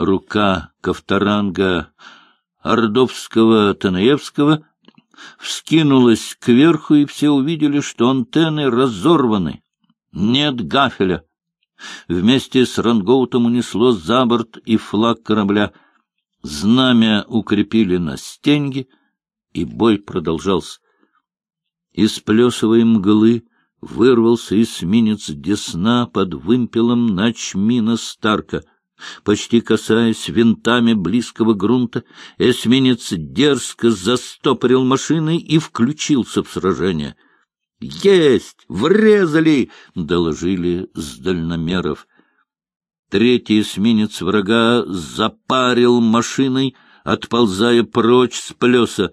Рука Ковторанга Ордовского-Танаевского вскинулась кверху, и все увидели, что антенны разорваны. Нет гафеля. Вместе с рангоутом унесло за борт и флаг корабля. Знамя укрепили на стенге, и бой продолжался. Из плесовой мглы вырвался эсминец Десна под вымпелом начмина Старка. Почти касаясь винтами близкого грунта, эсминец дерзко застопорил машиной и включился в сражение. «Есть! Врезали!» — доложили с дальномеров. Третий эсминец врага запарил машиной, отползая прочь с плеса.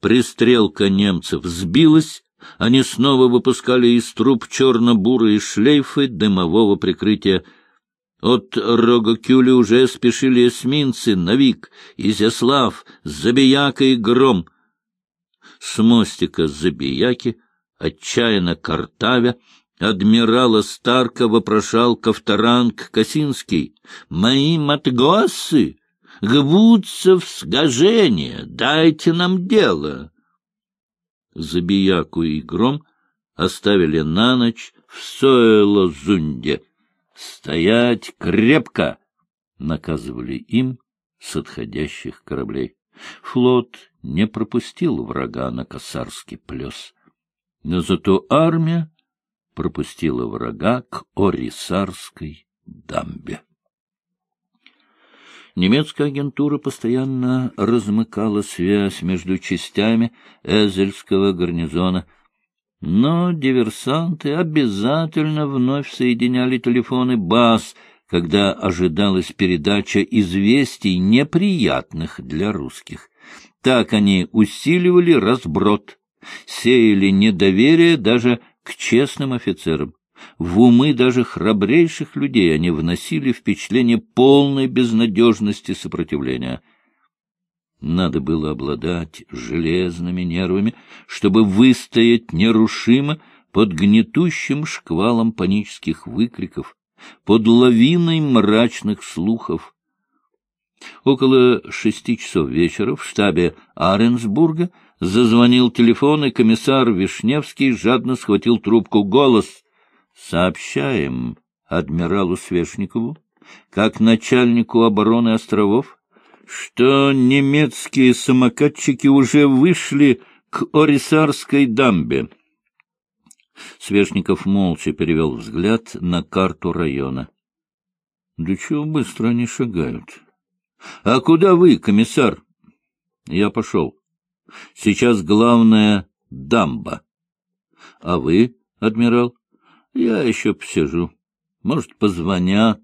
Пристрелка немцев сбилась, они снова выпускали из труб черно-бурые шлейфы дымового прикрытия. От Рогокюли уже спешили эсминцы, Навик, Изяслав, Забияка и Гром. С мостика Забияки, отчаянно картавя, адмирала Старка вопрошал Ковторанг Косинский. «Мои матгосы гбутся в сгожение, дайте нам дело». Забияку и Гром оставили на ночь в Сойло-Зунде. «Стоять крепко!» — наказывали им с отходящих кораблей. Флот не пропустил врага на Косарский плес, но зато армия пропустила врага к Орисарской дамбе. Немецкая агентура постоянно размыкала связь между частями Эзельского гарнизона, но диверсанты обязательно вновь соединяли телефоны БАС, когда ожидалась передача известий, неприятных для русских. Так они усиливали разброд, сеяли недоверие даже к честным офицерам. В умы даже храбрейших людей они вносили впечатление полной безнадежности сопротивления. Надо было обладать железными нервами, чтобы выстоять нерушимо под гнетущим шквалом панических выкриков, под лавиной мрачных слухов. Около шести часов вечера в штабе Аренсбурга зазвонил телефон, и комиссар Вишневский жадно схватил трубку. Голос Сообщаем адмиралу Свешникову, как начальнику обороны островов, что немецкие самокатчики уже вышли к Орисарской дамбе. Свешников молча перевел взгляд на карту района. — Да чего быстро они шагают? — А куда вы, комиссар? — Я пошел. Сейчас главное — дамба. — А вы, адмирал? Я еще посижу. Может, позвонят,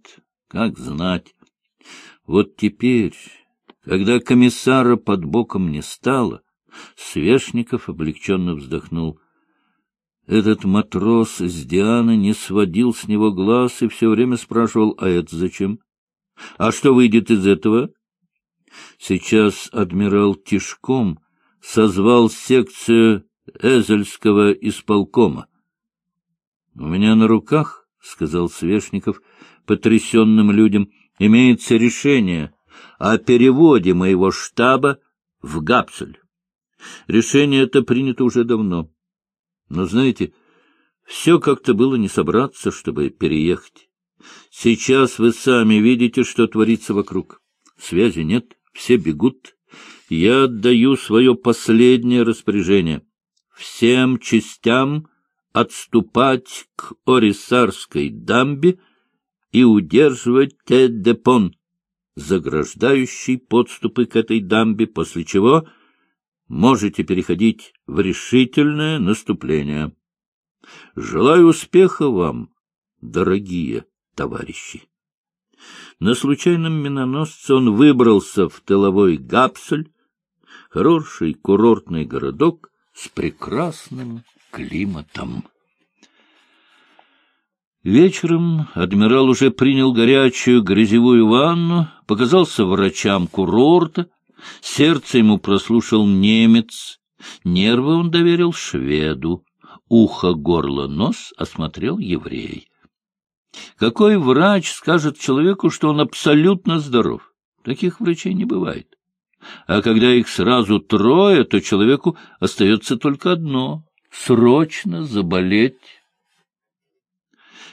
как знать. Вот теперь, когда комиссара под боком не стало, Свешников облегченно вздохнул. Этот матрос с Дианы не сводил с него глаз и все время спрашивал, а это зачем? А что выйдет из этого? Сейчас адмирал Тишком созвал секцию Эзельского исполкома. — У меня на руках, — сказал Свешников потрясенным людям, — имеется решение о переводе моего штаба в Гапсель. Решение это принято уже давно. Но, знаете, все как-то было не собраться, чтобы переехать. Сейчас вы сами видите, что творится вокруг. Связи нет, все бегут. Я отдаю свое последнее распоряжение. Всем частям отступать к Орисарской дамбе и удерживать Теддепон, заграждающий подступы к этой дамбе, после чего можете переходить в решительное наступление. Желаю успеха вам, дорогие товарищи. На случайном миноносце он выбрался в тыловой Гапсель, хороший курортный городок с прекрасным климатом. Вечером адмирал уже принял горячую грязевую ванну, показался врачам курорта, сердце ему прослушал немец, нервы он доверил шведу, ухо, горло, нос осмотрел еврей. Какой врач скажет человеку, что он абсолютно здоров? Таких врачей не бывает. А когда их сразу трое, то человеку остается только одно — срочно заболеть.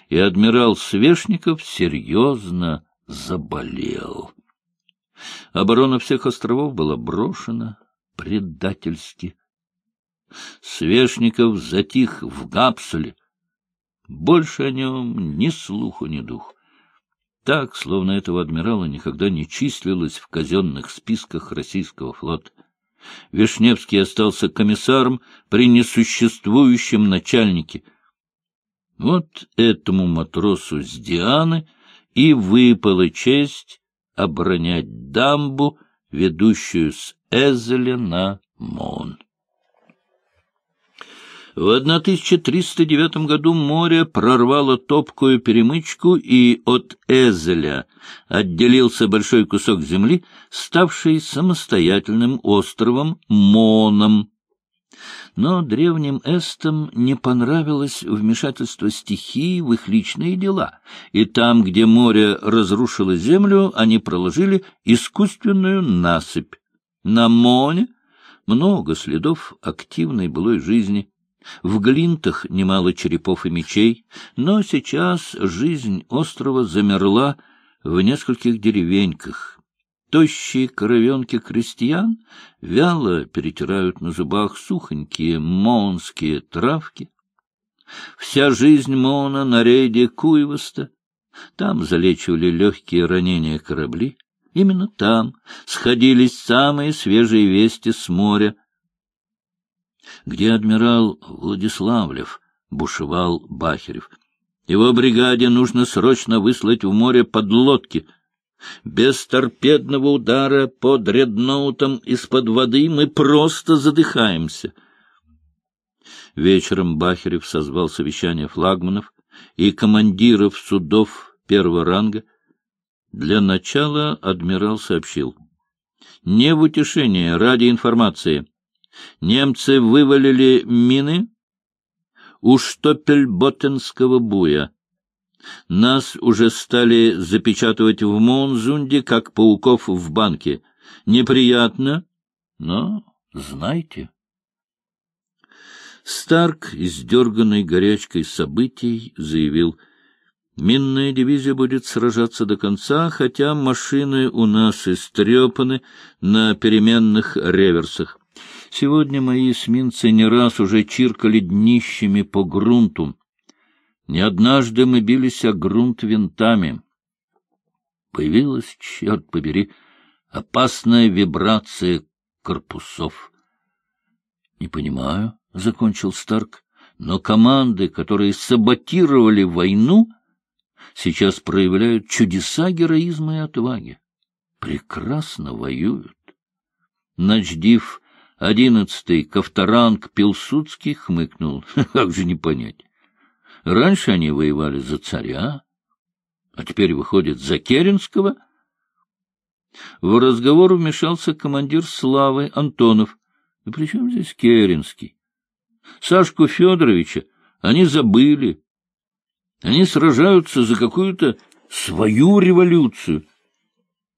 И адмирал Свешников серьезно заболел. Оборона всех островов была брошена предательски. Свешников затих в Гапсуле. Больше о нем ни слуху, ни дух. Так, словно этого адмирала никогда не числилось в казенных списках российского флота. Вишневский остался комиссаром при несуществующем начальнике. Вот этому матросу с Дианы и выпала честь оборонять дамбу, ведущую с Эзеля на Мон. В 1309 году море прорвало топкую перемычку, и от Эзеля отделился большой кусок земли, ставший самостоятельным островом Моном. Но древним эстам не понравилось вмешательство стихии в их личные дела, и там, где море разрушило землю, они проложили искусственную насыпь. На Моне много следов активной былой жизни — в Глинтах немало черепов и мечей, но сейчас жизнь острова замерла в нескольких деревеньках. Тощие коровенки крестьян вяло перетирают на зубах сухонькие монские травки. Вся жизнь Мона на рейде Куйвоста. Там залечивали легкие ранения корабли. Именно там сходились самые свежие вести с моря, где адмирал Владиславлев бушевал Бахерев. Его бригаде нужно срочно выслать в море подлодки. Без торпедного удара по дредноутам из-под воды мы просто задыхаемся. Вечером Бахерев созвал совещание флагманов и командиров судов первого ранга. Для начала адмирал сообщил. Не в утешение, ради информации. Немцы вывалили мины у Штопельботенского буя. Нас уже стали запечатывать в Монзунде, как пауков в банке. Неприятно, но знайте. Старк, издерганный горячкой событий, заявил, «Минная дивизия будет сражаться до конца, хотя машины у нас истрепаны на переменных реверсах. Сегодня мои эсминцы не раз уже чиркали днищами по грунту. Не однажды мы бились о грунт винтами. Появилась, черт побери, опасная вибрация корпусов. — Не понимаю, — закончил Старк, — но команды, которые саботировали войну, сейчас проявляют чудеса героизма и отваги. Прекрасно воюют. Начдив Одиннадцатый Ковторанг Пилсудский хмыкнул. Как же не понять? Раньше они воевали за царя, а теперь выходят за Керенского. В разговор вмешался командир Славы Антонов. И при чем здесь Керенский? Сашку Федоровича они забыли. Они сражаются за какую-то свою революцию.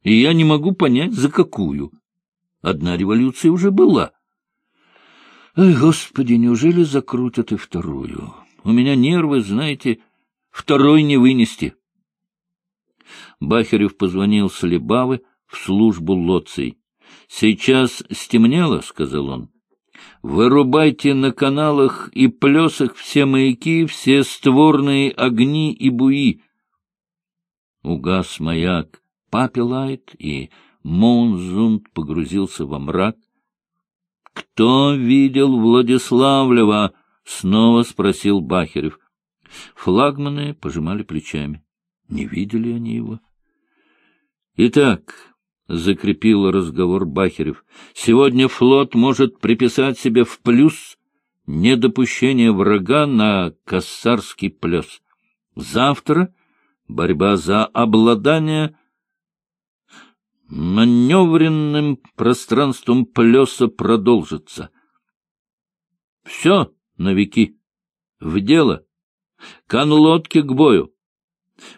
И я не могу понять, за какую. Одна революция уже была. Ой, Господи, неужели закрутят и вторую? У меня нервы, знаете, второй не вынести. Бахерев позвонил с Лебавы в службу лоций. — Сейчас стемнело, — сказал он. — Вырубайте на каналах и плесах все маяки, все створные огни и буи. Угас маяк Папелайт и Монзунд погрузился во мрак. — Кто видел Владиславлева? — снова спросил Бахерев. Флагманы пожимали плечами. Не видели они его. — Итак, — закрепил разговор Бахерев, — сегодня флот может приписать себе в плюс недопущение врага на Кассарский плес. Завтра борьба за обладание маневренным пространством плеса продолжится. Все, новики, в дело. Канлодки к бою.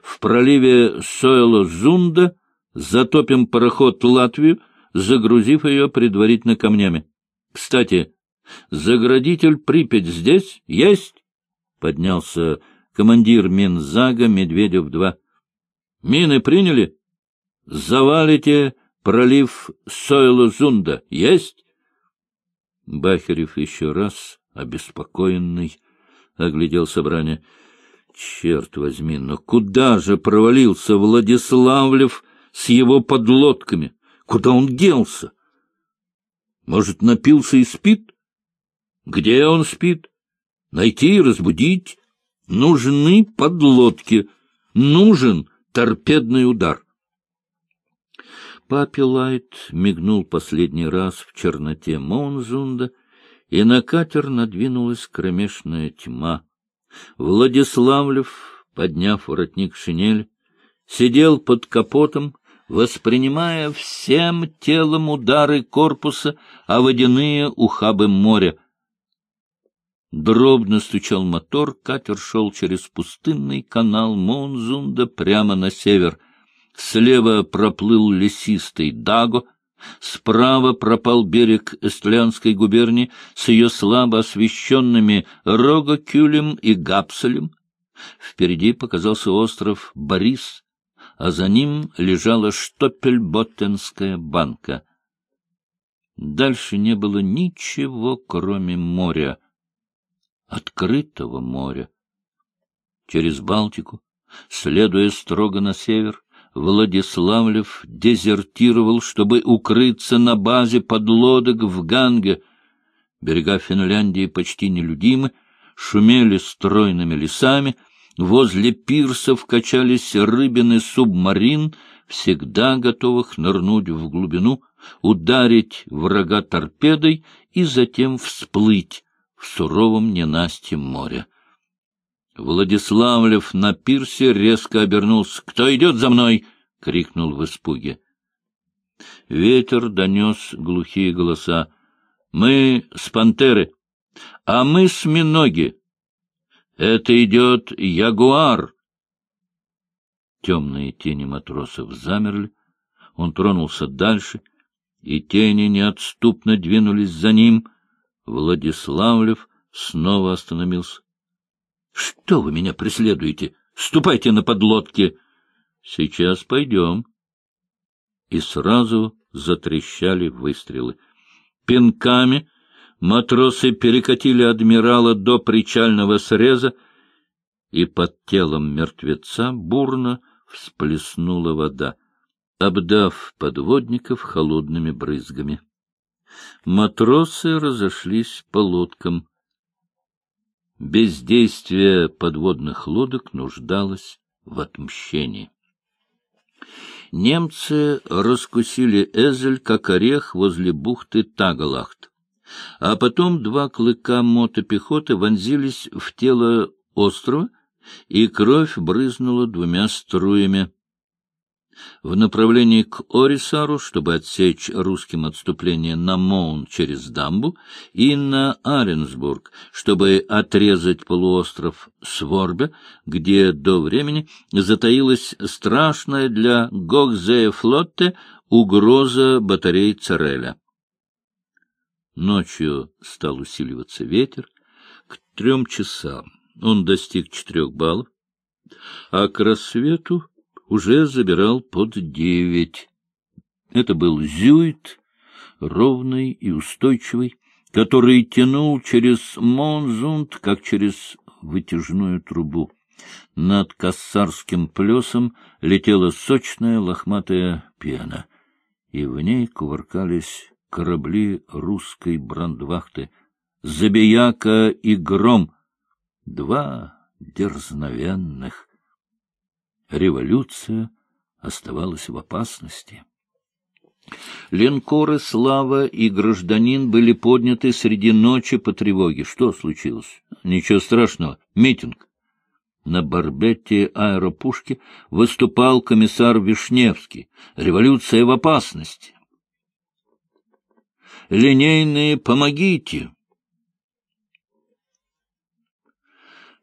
В проливе Сойло-Зунда затопим пароход Латвию, загрузив ее предварительно камнями. Кстати, заградитель Припять здесь есть? Поднялся командир Минзага Медведев-2. Мины приняли? Завалите пролив Сойло-Зунда. Есть? Бахерев еще раз, обеспокоенный, оглядел собрание. Черт возьми, но куда же провалился Владиславлев с его подлодками? Куда он делся? Может, напился и спит? Где он спит? Найти и разбудить. Нужны подлодки. Нужен торпедный удар. Папи Лайт мигнул последний раз в черноте Монзунда, и на катер надвинулась кромешная тьма. Владиславлев, подняв воротник шинель, сидел под капотом, воспринимая всем телом удары корпуса, а водяные ухабы моря. Дробно стучал мотор, катер шел через пустынный канал Монзунда прямо на север. Слева проплыл лесистый Даго, справа пропал берег Эстлянской губернии с ее слабо освещенными Рогокюлем и Гапселем. Впереди показался остров Борис, а за ним лежала Штопельботтенская банка. Дальше не было ничего, кроме моря, открытого моря. Через Балтику, следуя строго на север, Владиславлев дезертировал, чтобы укрыться на базе подлодок в Ганге. Берега Финляндии почти нелюдимы, шумели стройными лесами — Возле пирсов качались рыбины субмарин, всегда готовых нырнуть в глубину, ударить врага торпедой и затем всплыть в суровом ненастье моря. Владиславлев на пирсе резко обернулся. «Кто идет за мной?» — крикнул в испуге. Ветер донес глухие голоса. «Мы с пантеры, а мы с миноги. Это идет ягуар. Темные тени матросов замерли. Он тронулся дальше, и тени неотступно двинулись за ним. Владиславлев снова остановился. — Что вы меня преследуете? Ступайте на подлодки! — Сейчас пойдем. И сразу затрещали выстрелы. Пинками Матросы перекатили адмирала до причального среза, и под телом мертвеца бурно всплеснула вода, обдав подводников холодными брызгами. Матросы разошлись по лодкам. Бездействие подводных лодок нуждалось в отмщении. Немцы раскусили Эзель, как орех возле бухты Тагалахт а потом два клыка мотопехоты вонзились в тело острова, и кровь брызнула двумя струями. В направлении к Орисару, чтобы отсечь русским отступление на Моун через дамбу, и на Аренсбург, чтобы отрезать полуостров Сворбе, где до времени затаилась страшная для Гогзея-флотте угроза батарей Цереля. Ночью стал усиливаться ветер. К трем часам он достиг четырех баллов, а к рассвету уже забирал под девять. Это был зюит, ровный и устойчивый, который тянул через Монзунд, как через вытяжную трубу. Над Кассарским плесом летела сочная лохматая пена, и в ней кувыркались корабли русской брандвахты, Забияка и Гром, два дерзновенных. Революция оставалась в опасности. Линкоры «Слава» и «Гражданин» были подняты среди ночи по тревоге. Что случилось? Ничего страшного. Митинг. На барбете аэропушки выступал комиссар Вишневский. Революция в опасности линейные, помогите!»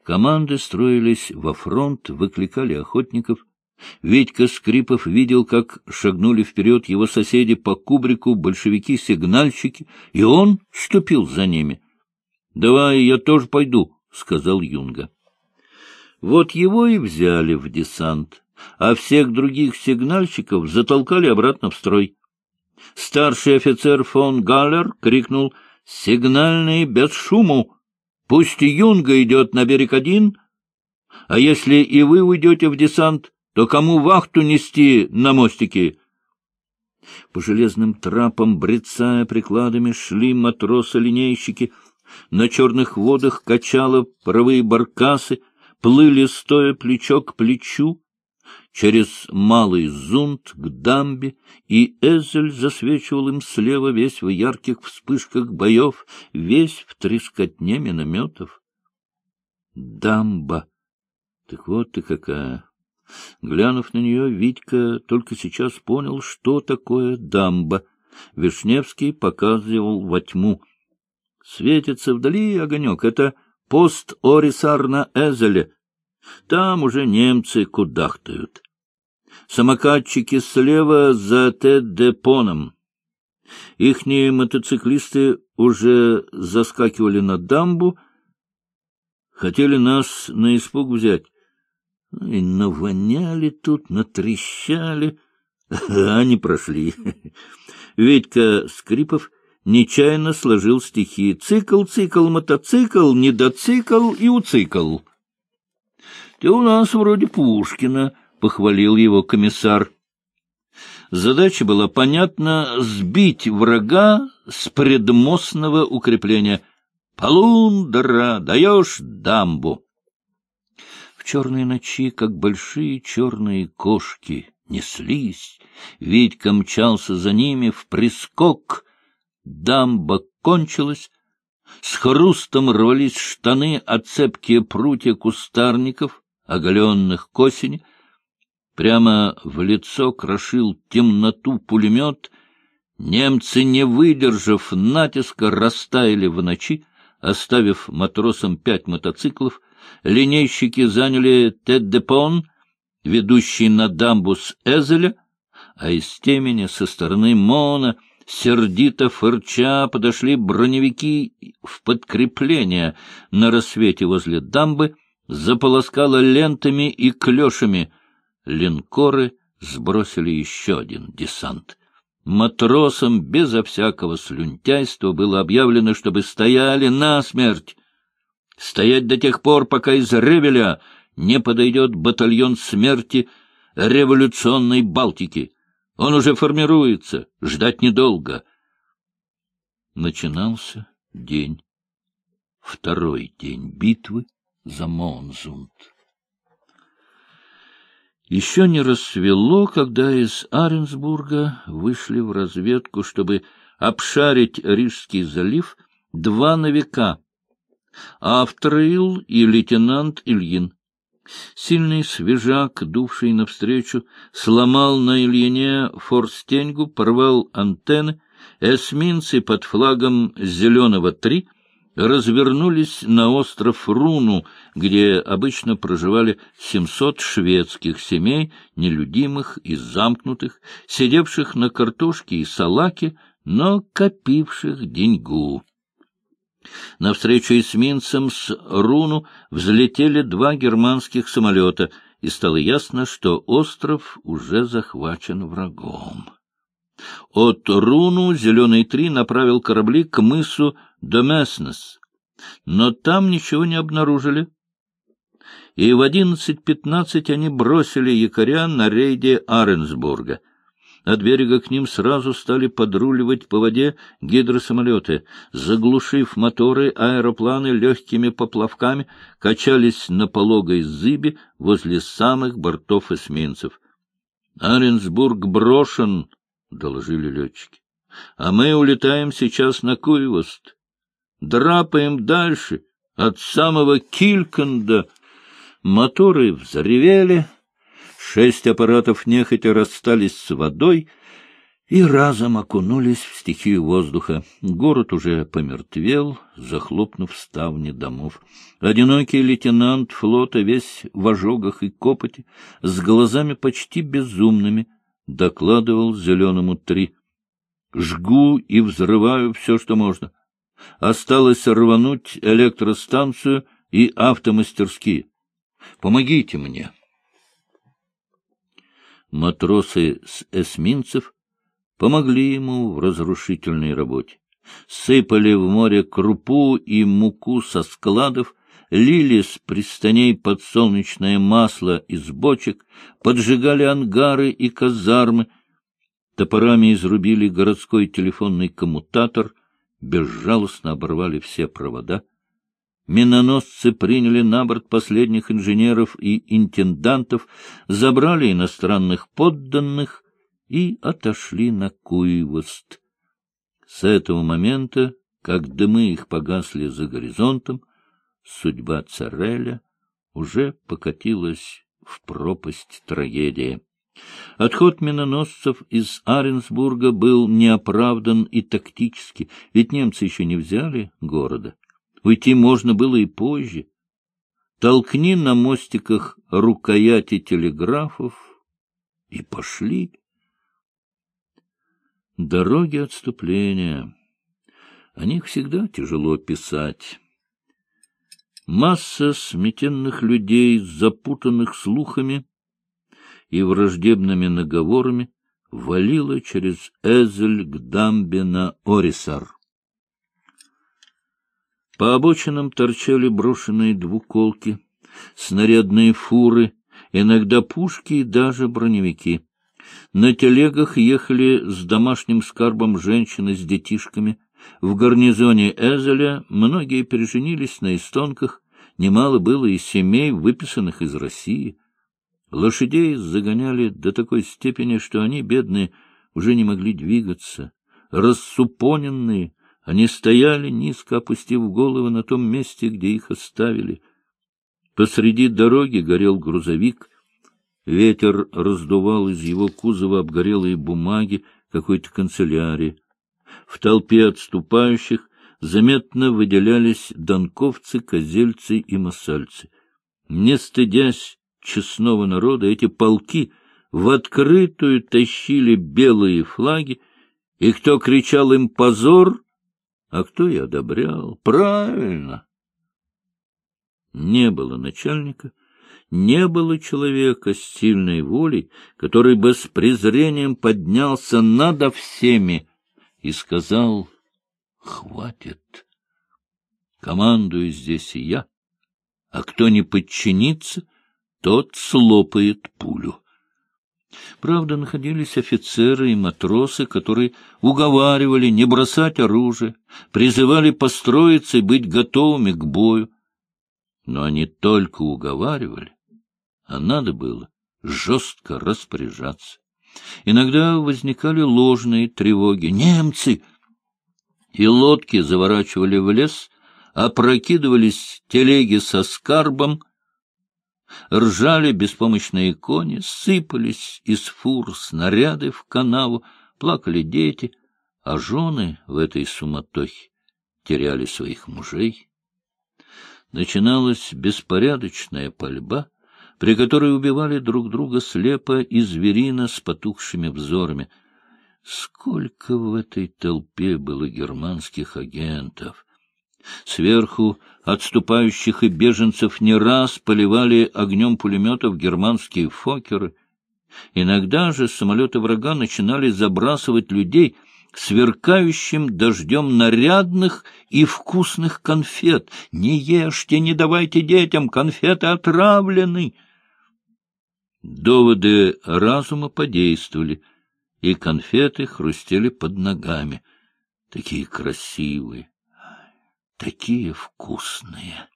Команды строились во фронт, выкликали охотников. Витька Скрипов видел, как шагнули вперед его соседи по кубрику большевики-сигнальщики, и он ступил за ними. — Давай я тоже пойду, — сказал Юнга. Вот его и взяли в десант, а всех других сигнальщиков затолкали обратно в строй. Старший офицер фон Галлер крикнул «Сигнальный без шуму! Пусть Юнга идет на берег один, а если и вы уйдете в десант, то кому вахту нести на мостике?» По железным трапам, брецая прикладами, шли матросы-линейщики. На черных водах качало паровые баркасы, плыли стоя плечо к плечу через малый зунт к дамбе, и Эзель засвечивал им слева весь в ярких вспышках боев, весь в трескотне минометов. Дамба! Так вот ты какая! Глянув на нее, Витька только сейчас понял, что такое дамба. Вишневский показывал во тьму. Светится вдали огонек. Это пост Орисар на Эзеле. Там уже немцы кудахтают. Самокатчики слева за Т-депоном. Ихние мотоциклисты уже заскакивали на дамбу, хотели нас на испуг взять. И навоняли тут, натрещали, а не прошли. Ведька Скрипов нечаянно сложил стихи «Цикл, цикл, мотоцикл, недоцикл и уцикл». — Ты у нас вроде Пушкина, — похвалил его комиссар. Задача была, понятно, сбить врага с предмостного укрепления. «Полундра, даешь дамбу!» В черной ночи, как большие черные кошки, неслись. Витька мчался за ними в прискок. Дамба кончилась. С хрустом рвались штаны, а цепкие прутья кустарников, оголенных к осени, Прямо в лицо крошил темноту пулемет. Немцы, не выдержав натиска, растаяли в ночи, оставив матросам пять мотоциклов. Линейщики заняли Теддепон, ведущий на дамбу с Эзеля, а из темени со стороны Мона, сердито фырча, подошли броневики в подкрепление на рассвете возле дамбы, заполоскало лентами и клешами — линкоры сбросили еще один десант. Матросам безо всякого слюнтяйства было объявлено, чтобы стояли насмерть. Стоять до тех пор, пока из Ревеля не подойдет батальон смерти революционной Балтики. Он уже формируется, ждать недолго. Начинался день, второй день битвы за Монзунд. Еще не рассвело, когда из Аренсбурга вышли в разведку, чтобы обшарить Рижский залив два новика — Автроил и лейтенант Ильин. Сильный свежак, дувший навстречу, сломал на Ильине форстеньгу, порвал антенны, эсминцы под флагом «Зеленого-3» развернулись на остров Руну, где обычно проживали 700 шведских семей, нелюдимых и замкнутых, сидевших на картошке и салаке, но копивших деньгу. Навстречу эсминцам с Руну взлетели два германских самолета, и стало ясно, что остров уже захвачен врагом. От Руну «Зеленый-3» направил корабли к мысу Домеснес, но там ничего не обнаружили. И в одиннадцать пятнадцать они бросили якоря на рейде Аренсбурга. От берега к ним сразу стали подруливать по воде гидросамолеты. Заглушив моторы, аэропланы легкими поплавками качались на пологой зыбе возле самых бортов эсминцев. «Аренсбург брошен», — доложили летчики. «А мы улетаем сейчас на Куйвост драпаем дальше, от самого Кильканда. Моторы взревели, шесть аппаратов нехотя расстались с водой, и разом окунулись в стихию воздуха. Город уже помертвел, захлопнув ставни домов. Одинокий лейтенант флота, весь в ожогах и копоти, с глазами почти безумными, докладывал зеленому три. «Жгу и взрываю все, что можно. Осталось рвануть электростанцию и автомастерские. Помогите мне!» Матросы с эсминцев помогли ему в разрушительной работе. Сыпали в море крупу и муку со складов, лили с пристаней подсолнечное масло из бочек, поджигали ангары и казармы, топорами изрубили городской телефонный коммутатор, безжалостно оборвали все провода. Миноносцы приняли на борт последних инженеров и интендантов, забрали иностранных подданных и отошли на Куйвост. С этого момента, как дымы их погасли за горизонтом, судьба Цареля уже покатилась в пропасть трагедии. Отход миноносцев из Аренсбурга был неоправдан и тактически, ведь немцы еще не взяли города. Уйти можно было и позже. Толкни на мостиках рукояти телеграфов и пошли. Дороги отступления. О них всегда тяжело писать. Масса сметенных людей, запутанных слухами и враждебными наговорами, валила через Эзель к дамбе на Орисар. По обочинам торчали брошенные двуколки, снарядные фуры, иногда пушки и даже броневики. На телегах ехали с домашним скарбом женщины с детишками. В гарнизоне Эзеля многие переженились на эстонках, немало было и семей, выписанных из России. Лошадей загоняли до такой степени, что они, бедные, уже не могли двигаться. Рассупоненные, они стояли, низко опустив головы на том месте, где их оставили. Посреди дороги горел грузовик — Ветер раздувал из его кузова обгорелые бумаги какой-то канцелярии. В толпе отступающих заметно выделялись донковцы, козельцы и масальцы. Не стыдясь честного народа, эти полки в открытую тащили белые флаги, и кто кричал им «позор», а кто и одобрял. Правильно. Не было начальника, не было человека с сильной волей, который бы с презрением поднялся над всеми и сказал «Хватит, командую здесь и я, а кто не подчинится, тот слопает пулю». Правда, находились офицеры и матросы, которые уговаривали не бросать оружие, призывали построиться и быть готовыми к бою. Но они только уговаривали, а надо было жестко распоряжаться. Иногда возникали ложные тревоги. «Немцы!» И лодки заворачивали в лес, опрокидывались телеги со скарбом, ржали беспомощные кони, сыпались из фур снаряды в канаву, плакали дети, а жены в этой суматохе теряли своих мужей. Начиналась беспорядочная пальба — при которой убивали друг друга слепо и зверино с потухшими взорами. Сколько в этой толпе было германских агентов! Сверху отступающих и беженцев не раз поливали огнем пулеметов германские фокеры. Иногда же самолеты врага начинали забрасывать людей сверкающим дождем нарядных и вкусных конфет. «Не ешьте, не давайте детям, конфеты отравлены!» Доводы разума подействовали, и конфеты хрустели под ногами. Такие красивые, такие вкусные.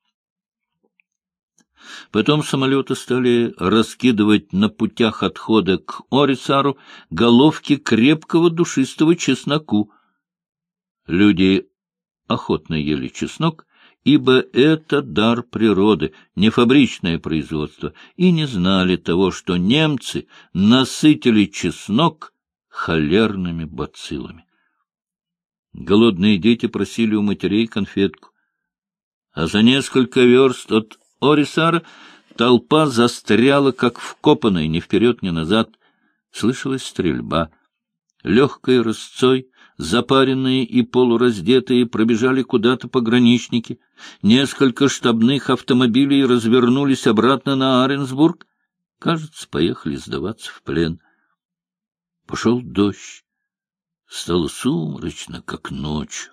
Потом самолеты стали раскидывать на путях отхода к Орисару головки крепкого душистого чесноку. Люди охотно ели чеснок, ибо это дар природы, не фабричное производство, и не знали того, что немцы насытили чеснок холерными бациллами. Голодные дети просили у матерей конфетку. А за несколько верст от Орисара толпа застряла, как вкопанная, ни вперед, ни назад. Слышалась стрельба. Легкой рысцой, запаренные и полураздетые, пробежали куда-то пограничники. Несколько штабных автомобилей развернулись обратно на Аренсбург. Кажется, поехали сдаваться в плен. Пошел дождь. Стало сумрачно, как ночью.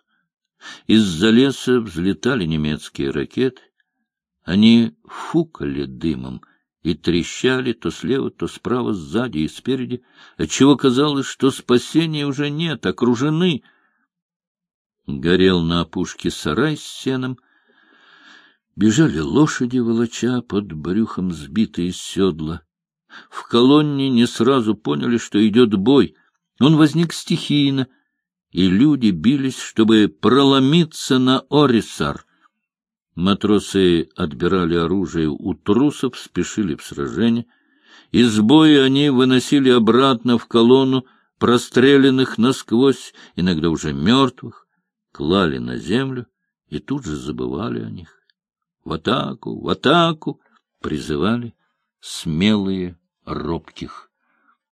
Из-за леса взлетали немецкие ракеты. Они фукали дымом и трещали то слева, то справа, сзади и спереди, отчего казалось, что спасения уже нет, окружены. Горел на опушке сарай с сеном. Бежали лошади, волоча под брюхом сбитые седла. В колонне не сразу поняли, что идет бой — он возник стихийно, и люди бились, чтобы проломиться на Орисар. Матросы отбирали оружие у трусов, спешили в сражение. Из боя они выносили обратно в колонну простреленных насквозь, иногда уже мертвых, клали на землю и тут же забывали о них. В атаку, в атаку призывали смелые робких